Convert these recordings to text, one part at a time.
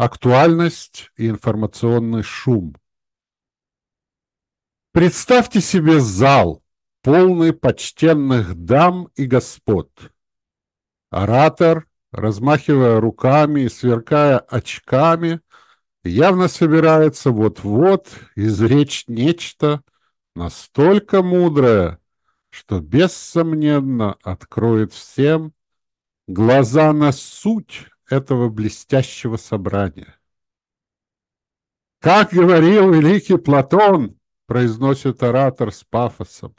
Актуальность и информационный шум. Представьте себе зал, полный почтенных дам и господ. Оратор, размахивая руками и сверкая очками, явно собирается вот-вот изречь нечто настолько мудрое, что бессомненно откроет всем глаза на суть этого блестящего собрания. «Как говорил великий Платон», — произносит оратор с пафосом,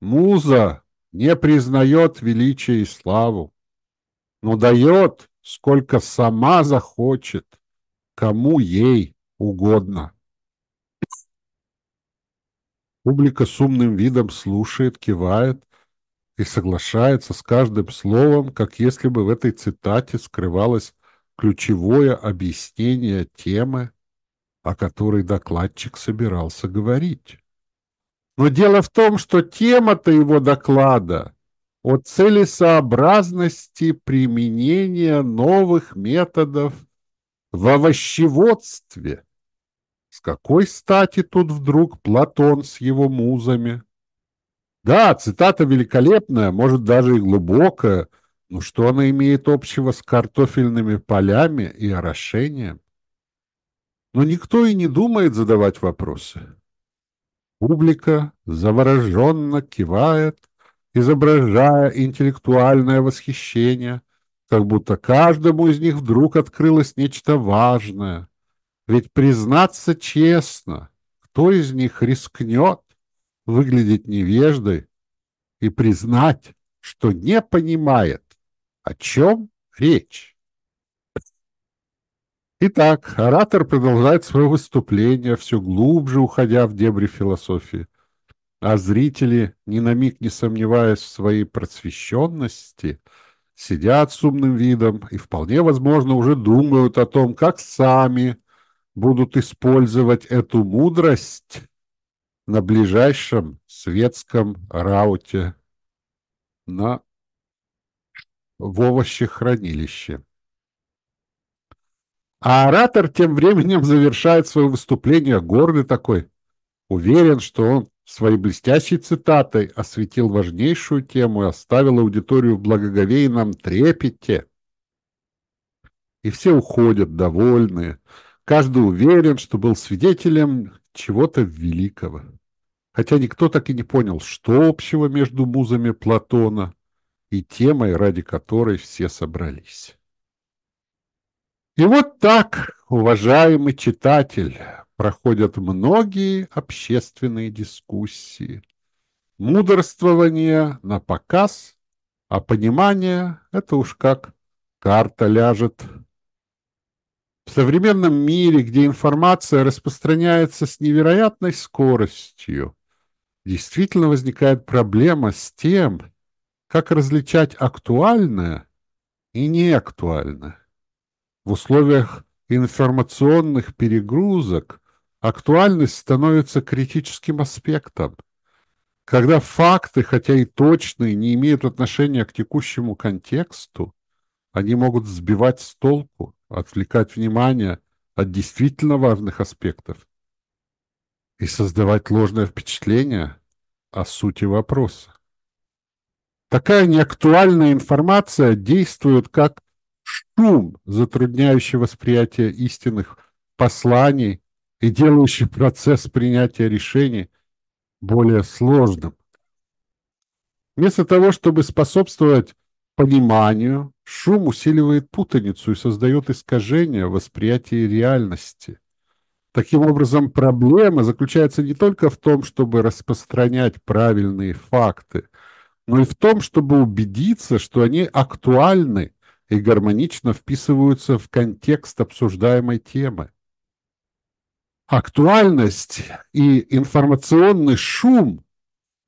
«муза не признает величие и славу, но дает, сколько сама захочет, кому ей угодно». Публика с умным видом слушает, кивает, и соглашается с каждым словом, как если бы в этой цитате скрывалось ключевое объяснение темы, о которой докладчик собирался говорить. Но дело в том, что тема-то его доклада о целесообразности применения новых методов в овощеводстве. С какой стати тут вдруг Платон с его музами? Да, цитата великолепная, может, даже и глубокая, но что она имеет общего с картофельными полями и орошением? Но никто и не думает задавать вопросы. Публика завороженно кивает, изображая интеллектуальное восхищение, как будто каждому из них вдруг открылось нечто важное. Ведь признаться честно, кто из них рискнет выглядеть невеждой и признать, что не понимает, о чем речь. Итак, оратор продолжает свое выступление, все глубже уходя в дебри философии. А зрители, ни на миг не сомневаясь в своей просвещенности, сидят с умным видом и вполне возможно уже думают о том, как сами будут использовать эту мудрость на ближайшем светском рауте на в овощехранилище. А оратор тем временем завершает свое выступление гордый такой, уверен, что он своей блестящей цитатой осветил важнейшую тему и оставил аудиторию в благоговейном трепете. И все уходят довольные, каждый уверен, что был свидетелем чего-то великого. Хотя никто так и не понял, что общего между музами Платона и темой, ради которой все собрались. И вот так, уважаемый читатель, проходят многие общественные дискуссии. Мудрствование на показ, а понимание — это уж как карта ляжет в современном мире, где информация распространяется с невероятной скоростью, действительно возникает проблема с тем, как различать актуальное и неактуальное. В условиях информационных перегрузок актуальность становится критическим аспектом. Когда факты, хотя и точные, не имеют отношения к текущему контексту, они могут сбивать с толку, отвлекать внимание от действительно важных аспектов и создавать ложное впечатление о сути вопроса. Такая неактуальная информация действует как шум, затрудняющий восприятие истинных посланий и делающий процесс принятия решений более сложным. Вместо того, чтобы способствовать пониманию, шум усиливает путаницу и создает искажения восприятия реальности. Таким образом, проблема заключается не только в том, чтобы распространять правильные факты, но и в том, чтобы убедиться, что они актуальны и гармонично вписываются в контекст обсуждаемой темы. Актуальность и информационный шум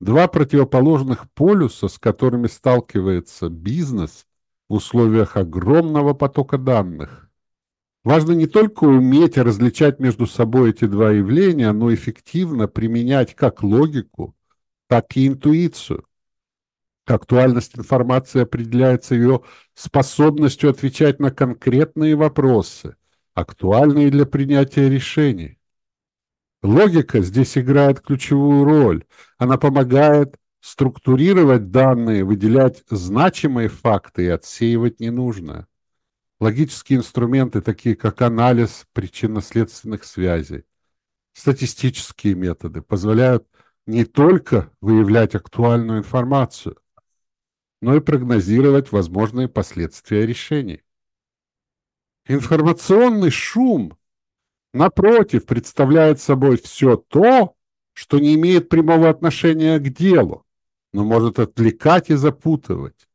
Два противоположных полюса, с которыми сталкивается бизнес в условиях огромного потока данных. Важно не только уметь различать между собой эти два явления, но эффективно применять как логику, так и интуицию. Актуальность информации определяется ее способностью отвечать на конкретные вопросы, актуальные для принятия решений. Логика здесь играет ключевую роль. Она помогает структурировать данные, выделять значимые факты и отсеивать ненужное. Логические инструменты, такие как анализ причинно-следственных связей, статистические методы, позволяют не только выявлять актуальную информацию, но и прогнозировать возможные последствия решений. Информационный шум, напротив, представляет собой все то, что не имеет прямого отношения к делу, но может отвлекать и запутывать.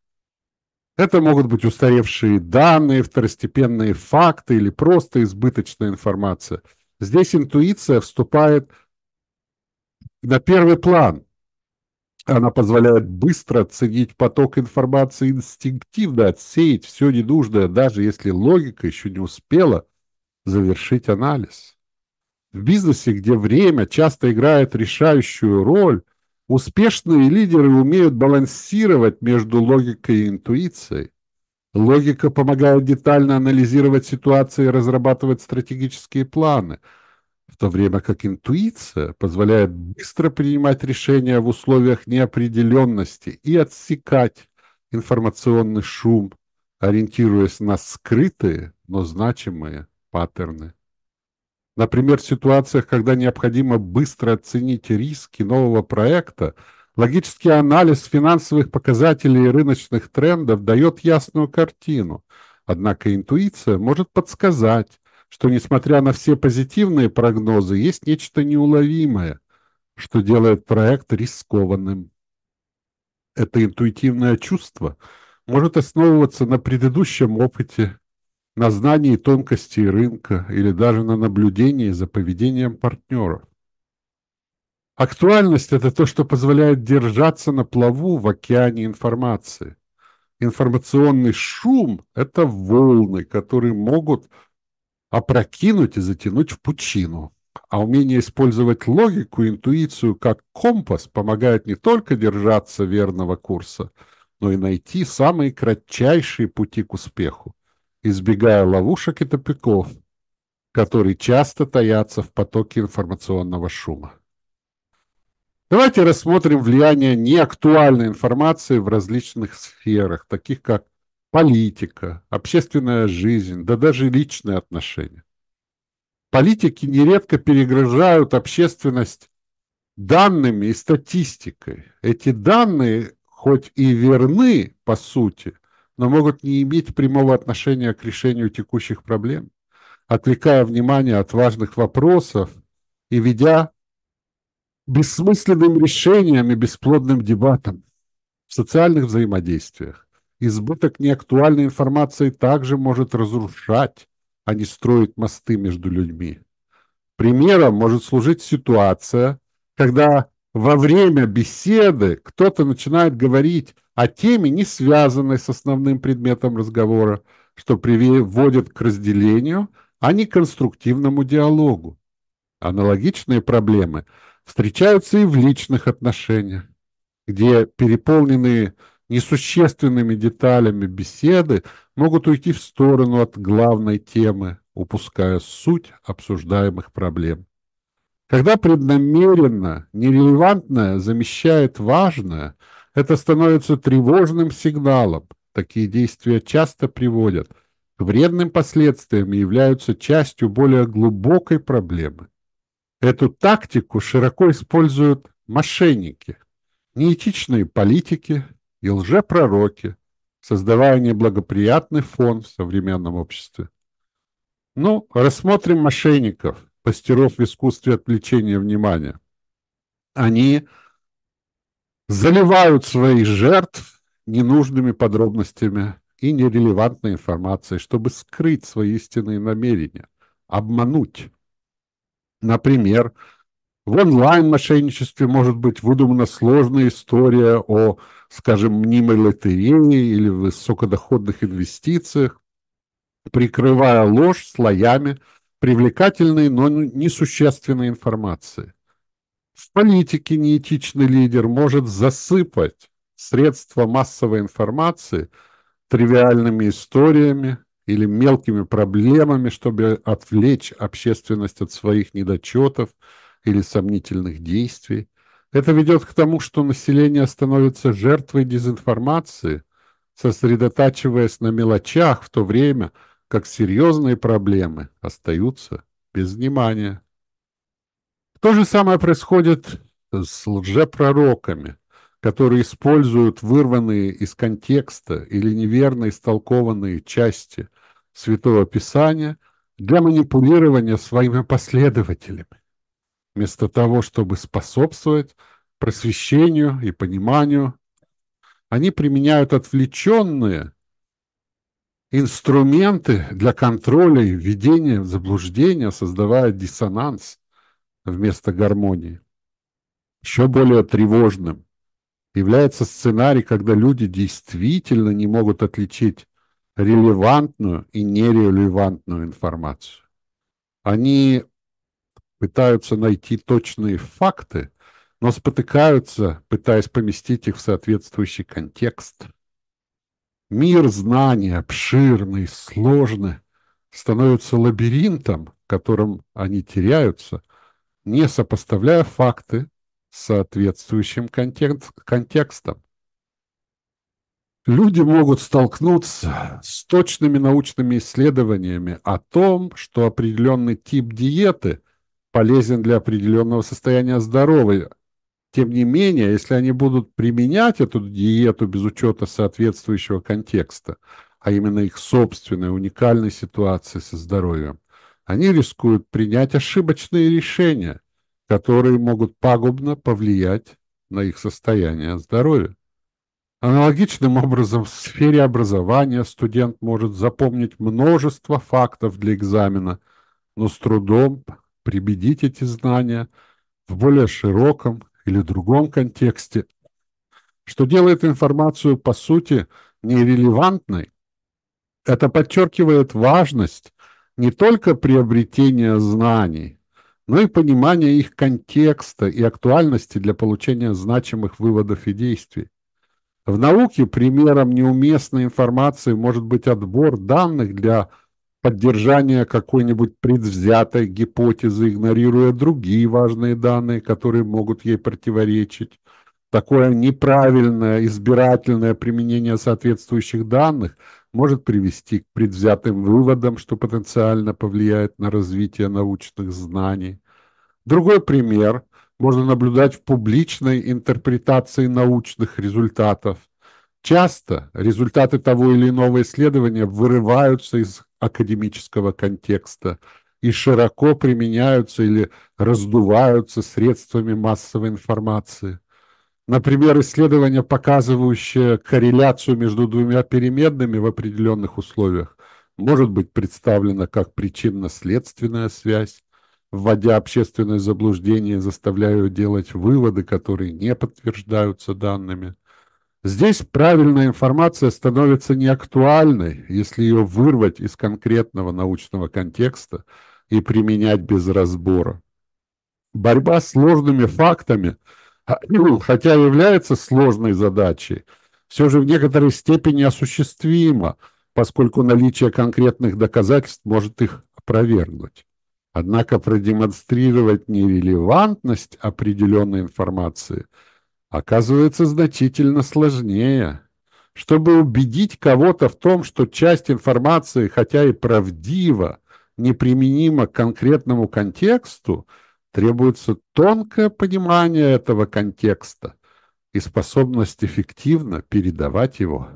Это могут быть устаревшие данные, второстепенные факты или просто избыточная информация. Здесь интуиция вступает на первый план. Она позволяет быстро оценить поток информации, инстинктивно отсеять все ненужное, даже если логика еще не успела завершить анализ. В бизнесе, где время часто играет решающую роль, успешные лидеры умеют балансировать между логикой и интуицией. Логика помогает детально анализировать ситуации и разрабатывать стратегические планы – в то время как интуиция позволяет быстро принимать решения в условиях неопределенности и отсекать информационный шум, ориентируясь на скрытые, но значимые паттерны. Например, в ситуациях, когда необходимо быстро оценить риски нового проекта, логический анализ финансовых показателей и рыночных трендов дает ясную картину. Однако интуиция может подсказать, что, несмотря на все позитивные прогнозы, есть нечто неуловимое, что делает проект рискованным. Это интуитивное чувство может основываться на предыдущем опыте, на знании тонкостей рынка или даже на наблюдении за поведением партнеров. Актуальность – это то, что позволяет держаться на плаву в океане информации. Информационный шум – это волны, которые могут опрокинуть и затянуть в пучину. А умение использовать логику интуицию как компас помогает не только держаться верного курса, но и найти самые кратчайшие пути к успеху, избегая ловушек и тупиков, которые часто таятся в потоке информационного шума. Давайте рассмотрим влияние неактуальной информации в различных сферах, таких как политика, общественная жизнь, да даже личные отношения. Политики нередко перегружают общественность данными и статистикой. Эти данные хоть и верны по сути, но могут не иметь прямого отношения к решению текущих проблем, отвлекая внимание от важных вопросов и ведя бессмысленным решениям и бесплодным дебатам в социальных взаимодействиях. Избыток неактуальной информации также может разрушать, а не строить мосты между людьми. Примером может служить ситуация, когда во время беседы кто-то начинает говорить о теме, не связанной с основным предметом разговора, что приводит к разделению, а не конструктивному диалогу. Аналогичные проблемы встречаются и в личных отношениях, где переполненные несущественными деталями беседы могут уйти в сторону от главной темы, упуская суть обсуждаемых проблем. Когда преднамеренно нерелевантное замещает важное, это становится тревожным сигналом. Такие действия часто приводят к вредным последствиям и являются частью более глубокой проблемы. Эту тактику широко используют мошенники, неэтичные политики, и лжепророки, создавая неблагоприятный фон в современном обществе. Ну, рассмотрим мошенников, мастеров в искусстве отвлечения внимания. Они заливают своих жертв ненужными подробностями и нерелевантной информацией, чтобы скрыть свои истинные намерения, обмануть. Например, в онлайн-мошенничестве может быть выдумана сложная история о, скажем, мнимой лотерее или высокодоходных инвестициях, прикрывая ложь слоями привлекательной, но несущественной информации. В политике неэтичный лидер может засыпать средства массовой информации тривиальными историями или мелкими проблемами, чтобы отвлечь общественность от своих недочетов или сомнительных действий. Это ведет к тому, что население становится жертвой дезинформации, сосредотачиваясь на мелочах в то время, как серьезные проблемы остаются без внимания. То же самое происходит с лжепророками, которые используют вырванные из контекста или неверно истолкованные части Святого Писания для манипулирования своими последователями, вместо того, чтобы способствовать просвещению и пониманию. Они применяют отвлеченные инструменты для контроля и введения в заблуждение, создавая диссонанс вместо гармонии. Еще более тревожным является сценарий, когда люди действительно не могут отличить релевантную и нерелевантную информацию. Они пытаются найти точные факты, но спотыкаются, пытаясь поместить их в соответствующий контекст. Мир знаний, обширный, сложный, становится лабиринтом, в котором они теряются, не сопоставляя факты с соответствующим контекст, контекстом. Люди могут столкнуться с точными научными исследованиями о том, что определенный тип диеты полезен для определенного состояния здоровья, тем не менее, если они будут применять эту диету без учета соответствующего контекста, а именно их собственной уникальной ситуации со здоровьем, они рискуют принять ошибочные решения, которые могут пагубно повлиять на их состояние здоровья. Аналогичным образом в сфере образования студент может запомнить множество фактов для экзамена, но с трудом прибедить эти знания в более широком или другом контексте, что делает информацию, по сути, нерелевантной. Это подчеркивает важность не только приобретения знаний, но и понимания их контекста и актуальности для получения значимых выводов и действий. В науке примером неуместной информации может быть отбор данных для поддержания какой-нибудь предвзятой гипотезы, игнорируя другие важные данные, которые могут ей противоречить. Такое неправильное избирательное применение соответствующих данных может привести к предвзятым выводам, что потенциально повлияет на развитие научных знаний. Другой пример можно наблюдать в публичной интерпретации научных результатов. Часто результаты того или иного исследования вырываются из академического контекста и широко применяются или раздуваются средствами массовой информации. Например, исследование, показывающее корреляцию между двумя переменными в определенных условиях, может быть представлено как причинно-следственная связь, вводя общественное заблуждение, заставляя делать выводы, которые не подтверждаются данными. Здесь правильная информация становится неактуальной, если ее вырвать из конкретного научного контекста и применять без разбора. Борьба с сложными фактами, хотя является сложной задачей, все же в некоторой степени осуществима, поскольку наличие конкретных доказательств может их опровергнуть. Однако продемонстрировать нерелевантность определенной информации – оказывается значительно сложнее. Чтобы убедить кого-то в том, что часть информации, хотя и правдива, неприменима к конкретному контексту, требуется тонкое понимание этого контекста и способность эффективно передавать его.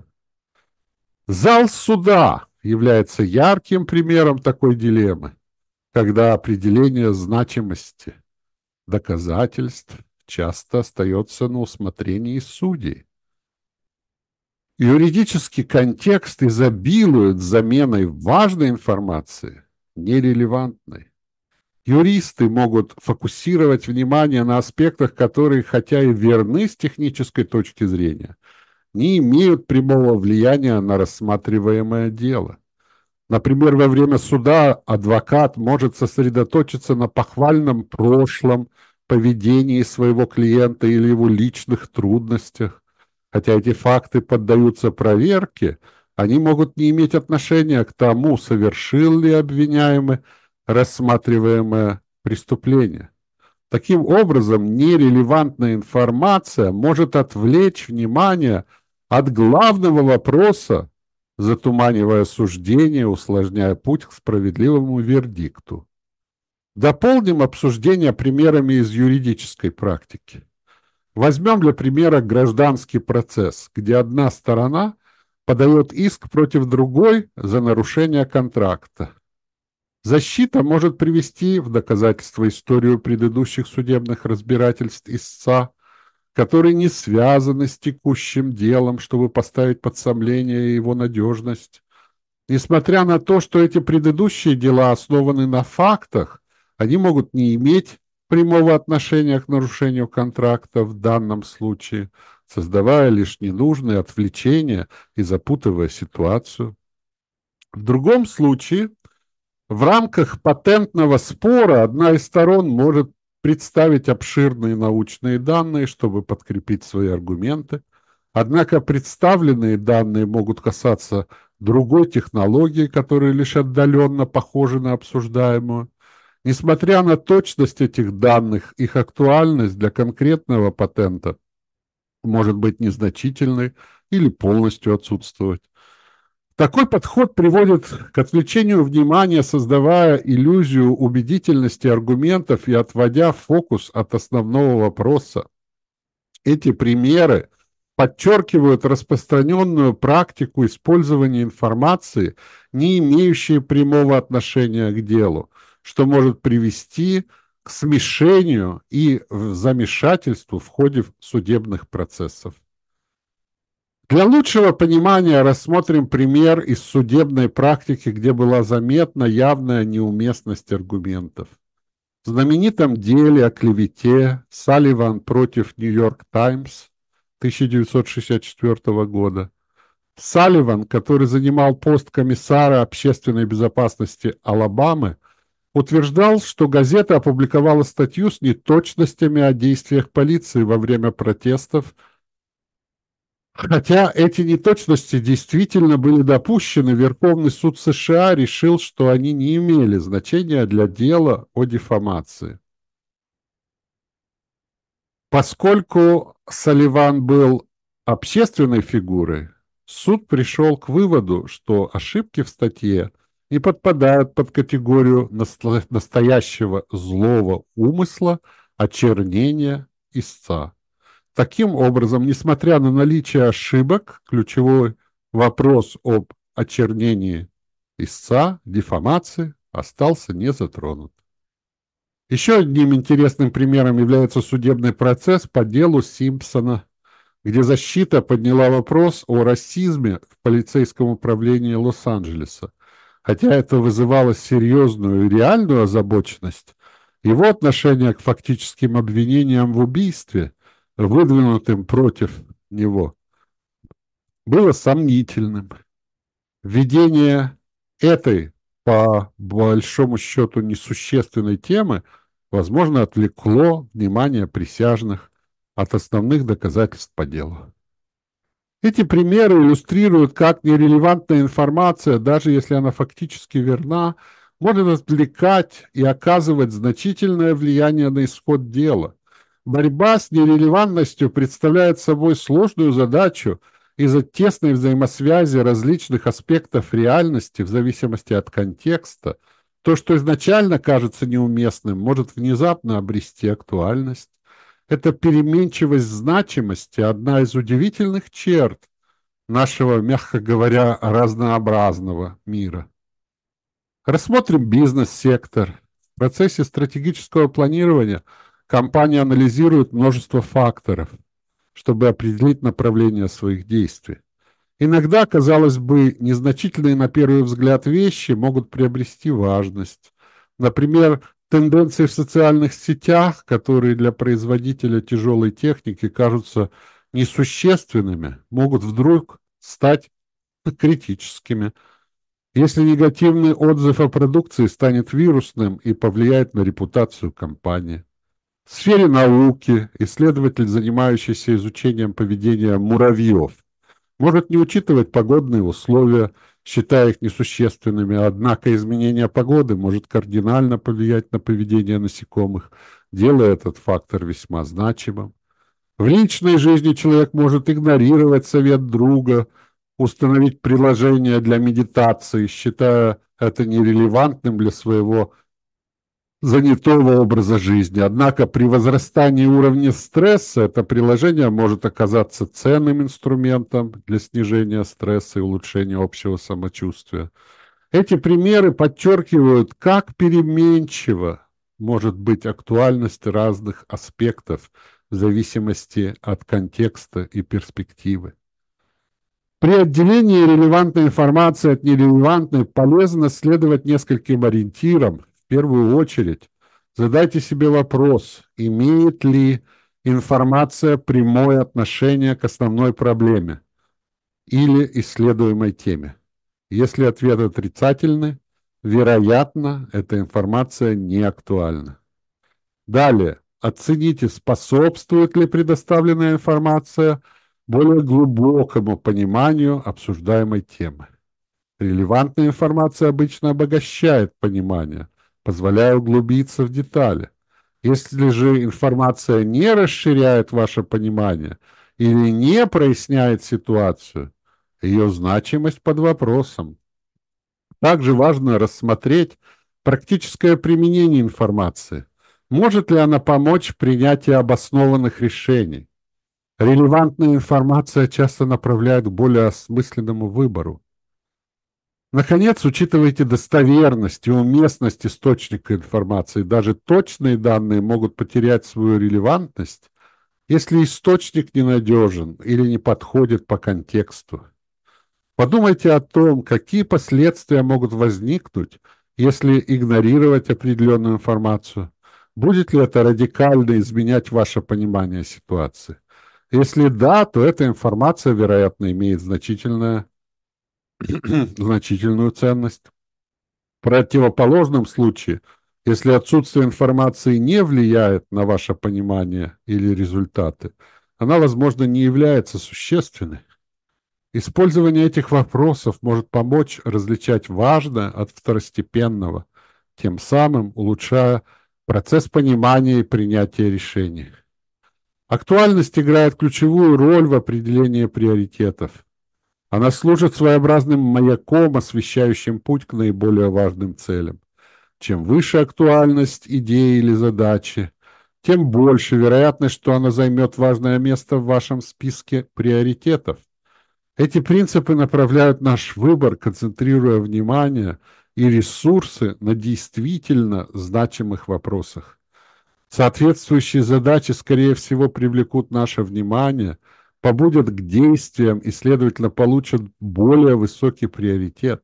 Зал суда является ярким примером такой дилеммы, когда определение значимости доказательств часто остается на усмотрении судей. Юридический контекст изобилует заменой важной информации нерелевантной. Юристы могут фокусировать внимание на аспектах, которые, хотя и верны с технической точки зрения, не имеют прямого влияния на рассматриваемое дело. Например, во время суда адвокат может сосредоточиться на похвальном прошлом, поведении своего клиента или его личных трудностях. Хотя эти факты поддаются проверке, они могут не иметь отношения к тому, совершил ли обвиняемый рассматриваемое преступление. Таким образом, нерелевантная информация может отвлечь внимание от главного вопроса, затуманивая суждение, усложняя путь к справедливому вердикту. Дополним обсуждение примерами из юридической практики. Возьмем для примера гражданский процесс, где одна сторона подает иск против другой за нарушение контракта. Защита может привести в доказательство историю предыдущих судебных разбирательств истца, которые не связаны с текущим делом, чтобы поставить под сомнение его надежность. Несмотря на то, что эти предыдущие дела основаны на фактах, они могут не иметь прямого отношения к нарушению контракта в данном случае, создавая лишь ненужные отвлечения и запутывая ситуацию. В другом случае, в рамках патентного спора одна из сторон может представить обширные научные данные, чтобы подкрепить свои аргументы. Однако представленные данные могут касаться другой технологии, которая лишь отдаленно похожа на обсуждаемую. Несмотря на точность этих данных, их актуальность для конкретного патента может быть незначительной или полностью отсутствовать. Такой подход приводит к отвлечению внимания, создавая иллюзию убедительности аргументов и отводя фокус от основного вопроса. Эти примеры подчеркивают распространенную практику использования информации, не имеющей прямого отношения к делу, что может привести к смешению и замешательству в ходе судебных процессов. Для лучшего понимания рассмотрим пример из судебной практики, где была заметна явная неуместность аргументов. В знаменитом деле о клевете Салливан против Нью-Йорк Таймс 1964 года Салливан, который занимал пост комиссара общественной безопасности Алабамы, утверждал, что газета опубликовала статью с неточностями о действиях полиции во время протестов, хотя эти неточности действительно были допущены, Верховный суд США решил, что они не имели значения для дела о дефамации. Поскольку Салливан был общественной фигурой, суд пришел к выводу, что ошибки в статье – и подпадают под категорию настоящего злого умысла, очернения истца. Таким образом, несмотря на наличие ошибок, ключевой вопрос об очернении истца, дефамации, остался не затронут. Еще одним интересным примером является судебный процесс по делу Симпсона, где защита подняла вопрос о расизме в полицейском управлении Лос-Анджелеса – Хотя это вызывало серьезную и реальную озабоченность, его отношение к фактическим обвинениям в убийстве, выдвинутым против него, было сомнительным. Введение этой, по большому счету, несущественной темы, возможно, отвлекло внимание присяжных от основных доказательств по делу. Эти примеры иллюстрируют, как нерелевантная информация, даже если она фактически верна, может отвлекать и оказывать значительное влияние на исход дела. Борьба с нерелевантностью представляет собой сложную задачу из-за тесной взаимосвязи различных аспектов реальности в зависимости от контекста. То, что изначально кажется неуместным, может внезапно обрести актуальность. Эта переменчивость значимости – одна из удивительных черт нашего, мягко говоря, разнообразного мира. Рассмотрим бизнес-сектор. В процессе стратегического планирования компания анализирует множество факторов, чтобы определить направление своих действий. Иногда, казалось бы, незначительные на первый взгляд вещи могут приобрести важность. Например, тенденции в социальных сетях, которые для производителя тяжелой техники кажутся несущественными, могут вдруг стать критическими. Если негативный отзыв о продукции станет вирусным и повлияет на репутацию компании. В сфере науки исследователь, занимающийся изучением поведения муравьев, может не учитывать погодные условия, считая их несущественными, однако изменение погоды может кардинально повлиять на поведение насекомых, делая этот фактор весьма значимым. В личной жизни человек может игнорировать совет друга, установить приложение для медитации, считая это нерелевантным для своего занятого образа жизни. Однако при возрастании уровня стресса это приложение может оказаться ценным инструментом для снижения стресса и улучшения общего самочувствия. Эти примеры подчеркивают, как переменчиво может быть актуальность разных аспектов в зависимости от контекста и перспективы. При отделении релевантной информации от нерелевантной полезно следовать нескольким ориентирам. Первую очередь задайте себе вопрос, имеет ли информация прямое отношение к основной проблеме или исследуемой теме. Если ответ отрицательный, вероятно, эта информация не актуальна. Далее, оцените, способствует ли предоставленная информация – более глубокому пониманию обсуждаемой темы. Релевантная информация обычно обогащает понимание, позволяя углубиться в детали. Если же информация не расширяет ваше понимание или не проясняет ситуацию, ее значимость под вопросом. Также важно рассмотреть практическое применение информации. Может ли она помочь в принятии обоснованных решений? Релевантная информация часто направляет к более осмысленному выбору. Наконец, учитывайте достоверность и уместность источника информации. Даже точные данные могут потерять свою релевантность, если источник ненадежен или не подходит по контексту. Подумайте о том, какие последствия могут возникнуть, если игнорировать определенную информацию. Будет ли это радикально изменять ваше понимание ситуации? Если да, то эта информация, вероятно, имеет значительную, значительную ценность. В противоположном случае, если отсутствие информации не влияет на ваше понимание или результаты, она, возможно, не является существенной. Использование этих вопросов может помочь различать важное от второстепенного, тем самым улучшая процесс понимания и принятия решений. Актуальность играет ключевую роль в определении приоритетов. Она служит своеобразным маяком, освещающим путь к наиболее важным целям. Чем выше актуальность идеи или задачи, тем больше вероятность, что она займет важное место в вашем списке приоритетов. Эти принципы направляют наш выбор, концентрируя внимание и ресурсы на действительно значимых вопросах. Соответствующие задачи, скорее всего, привлекут наше внимание, побудят к действиям и, следовательно, получат более высокий приоритет.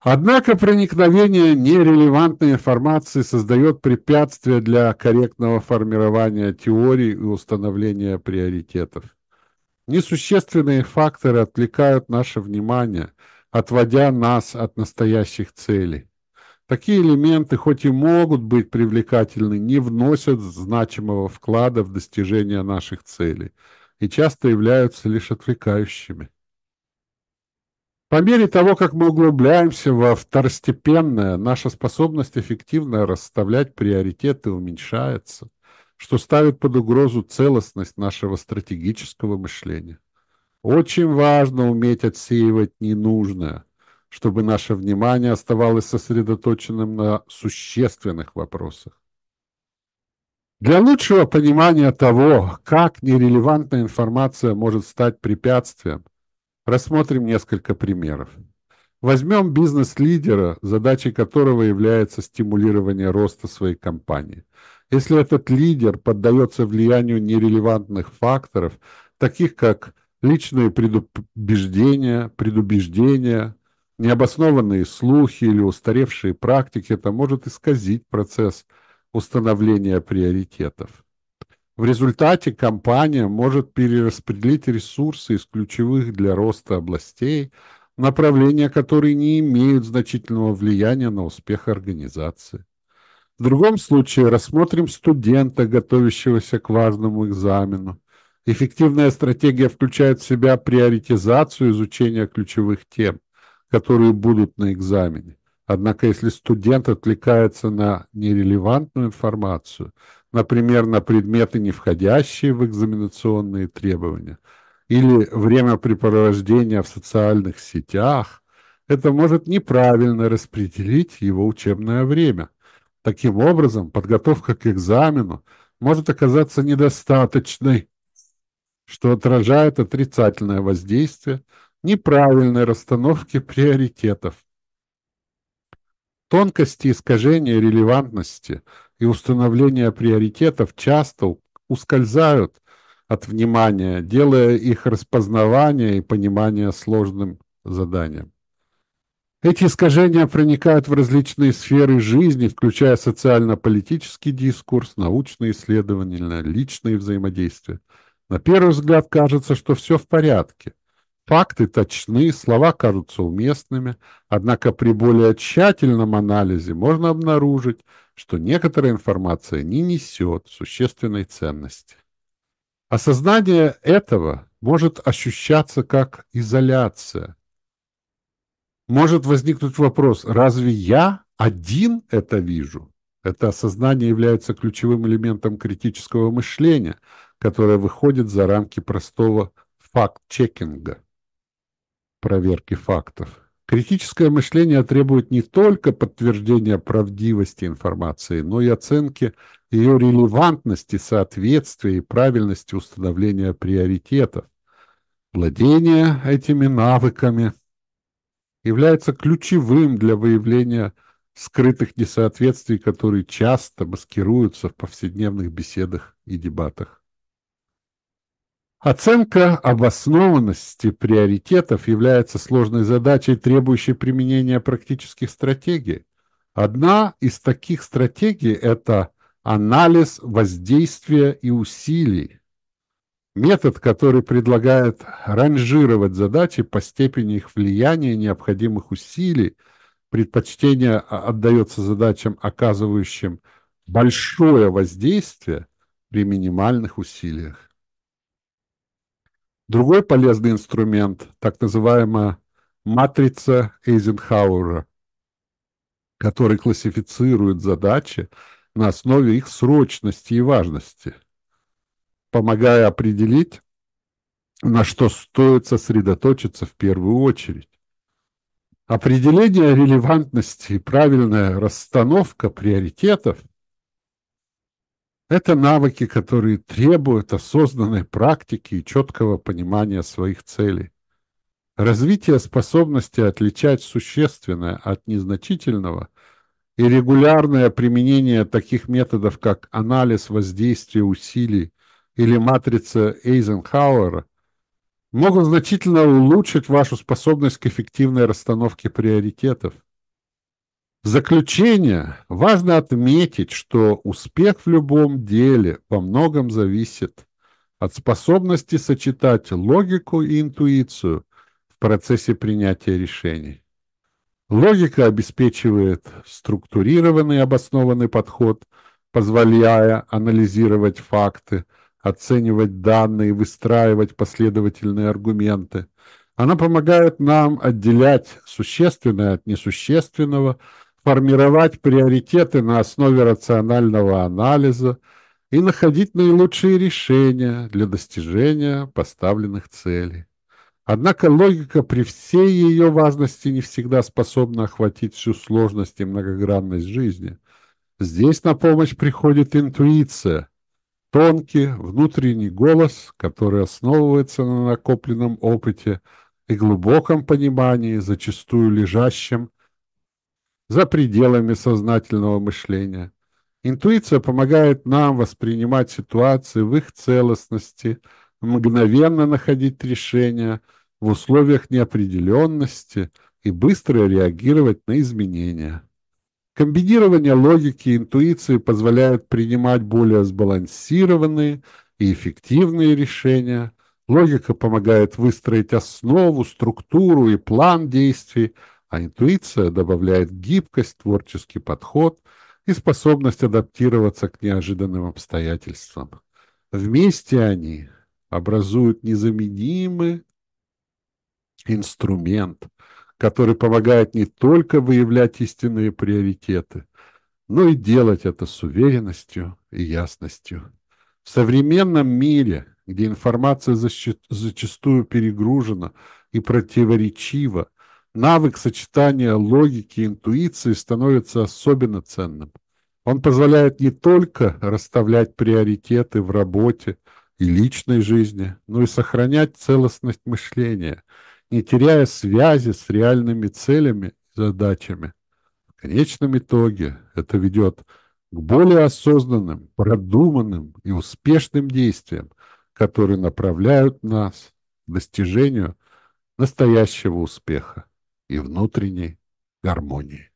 Однако проникновение нерелевантной информации создает препятствия для корректного формирования теорий и установления приоритетов. Несущественные факторы отвлекают наше внимание, отводя нас от настоящих целей. Такие элементы, хоть и могут быть привлекательны, не вносят значимого вклада в достижение наших целей и часто являются лишь отвлекающими. По мере того, как мы углубляемся во второстепенное, наша способность эффективно расставлять приоритеты уменьшается, что ставит под угрозу целостность нашего стратегического мышления. Очень важно уметь отсеивать ненужное – чтобы наше внимание оставалось сосредоточенным на существенных вопросах. Для лучшего понимания того, как нерелевантная информация может стать препятствием, рассмотрим несколько примеров. Возьмем бизнес-лидера, задачей которого является стимулирование роста своей компании. Если этот лидер поддается влиянию нерелевантных факторов, таких как личные предубеждения, предубеждения, Необоснованные слухи или устаревшие практики это может исказить процесс установления приоритетов. В результате компания может перераспределить ресурсы из ключевых для роста областей направления, которые не имеют значительного влияния на успех организации. В другом случае рассмотрим студента, готовящегося к важному экзамену. Эффективная стратегия включает в себя приоритизацию изучения ключевых тем, которые будут на экзамене. Однако, если студент отвлекается на нерелевантную информацию, например, на предметы, не входящие в экзаменационные требования, или времяпрепровождения в социальных сетях, это может неправильно распределить его учебное время. Таким образом, подготовка к экзамену может оказаться недостаточной, что отражает отрицательное воздействие неправильной расстановки приоритетов. Тонкости искажения релевантности и установления приоритетов часто ускользают от внимания, делая их распознавание и понимание сложным заданием. Эти искажения проникают в различные сферы жизни, включая социально-политический дискурс, научные исследования, личные взаимодействия. На первый взгляд кажется, что все в порядке. Факты точны, слова кажутся уместными, однако при более тщательном анализе можно обнаружить, что некоторая информация не несет существенной ценности. Осознание этого может ощущаться как изоляция, может возникнуть вопрос, разве я один это вижу? Это осознание является ключевым элементом критического мышления, которое выходит за рамки простого факт-чекинга, проверки фактов. Критическое мышление требует не только подтверждения правдивости информации, но и оценки ее релевантности, соответствия и правильности установления приоритетов. Владение этими навыками – является ключевым для выявления скрытых несоответствий, которые часто маскируются в повседневных беседах и дебатах. Оценка обоснованности приоритетов является сложной задачей, требующей применения практических стратегий. Одна из таких стратегий – это анализ воздействия и усилий, Метод, который предлагает ранжировать задачи по степени их влияния необходимых усилий, предпочтение отдается задачам, оказывающим большое воздействие при минимальных усилиях. Другой полезный инструмент, так называемая матрица Эйзенхауэра, который классифицирует задачи на основе их срочности и важности – помогая определить, на что стоит сосредоточиться в первую очередь. Определение релевантности и правильная расстановка приоритетов – это навыки, которые требуют осознанной практики и четкого понимания своих целей. Развитие способности отличать существенное от незначительного и регулярное применение таких методов, как анализ воздействия усилий или матрица Эйзенхауэра могут значительно улучшить вашу способность к эффективной расстановке приоритетов. В заключение важно отметить, что успех в любом деле во многом зависит от способности сочетать логику и интуицию в процессе принятия решений. Логика обеспечивает структурированный обоснованный подход, позволяя анализировать факты, оценивать данные, выстраивать последовательные аргументы. Она помогает нам отделять существенное от несущественного, формировать приоритеты на основе рационального анализа и находить наилучшие решения для достижения поставленных целей. Однако логика при всей ее важности не всегда способна охватить всю сложность и многогранность жизни. Здесь на помощь приходит интуиция – Тонкий внутренний голос, который основывается на накопленном опыте и глубоком понимании, зачастую лежащем за пределами сознательного мышления. Интуиция помогает нам воспринимать ситуации в их целостности, мгновенно находить решения в условиях неопределенности и быстро реагировать на изменения. Комбинирование логики и интуиции позволяет принимать более сбалансированные и эффективные решения. Логика помогает выстроить основу, структуру и план действий, а интуиция добавляет гибкость, творческий подход и способность адаптироваться к неожиданным обстоятельствам. Вместе они образуют незаменимый инструмент, который помогает не только выявлять истинные приоритеты, но и делать это с уверенностью и ясностью. В современном мире, где информация зачастую перегружена и противоречива, навык сочетания логики и интуиции становится особенно ценным. Он позволяет не только расставлять приоритеты в работе и личной жизни, но и сохранять целостность мышления, не теряя связи с реальными целями и задачами. В конечном итоге это ведет к более осознанным, продуманным и успешным действиям, которые направляют нас к достижению настоящего успеха и внутренней гармонии.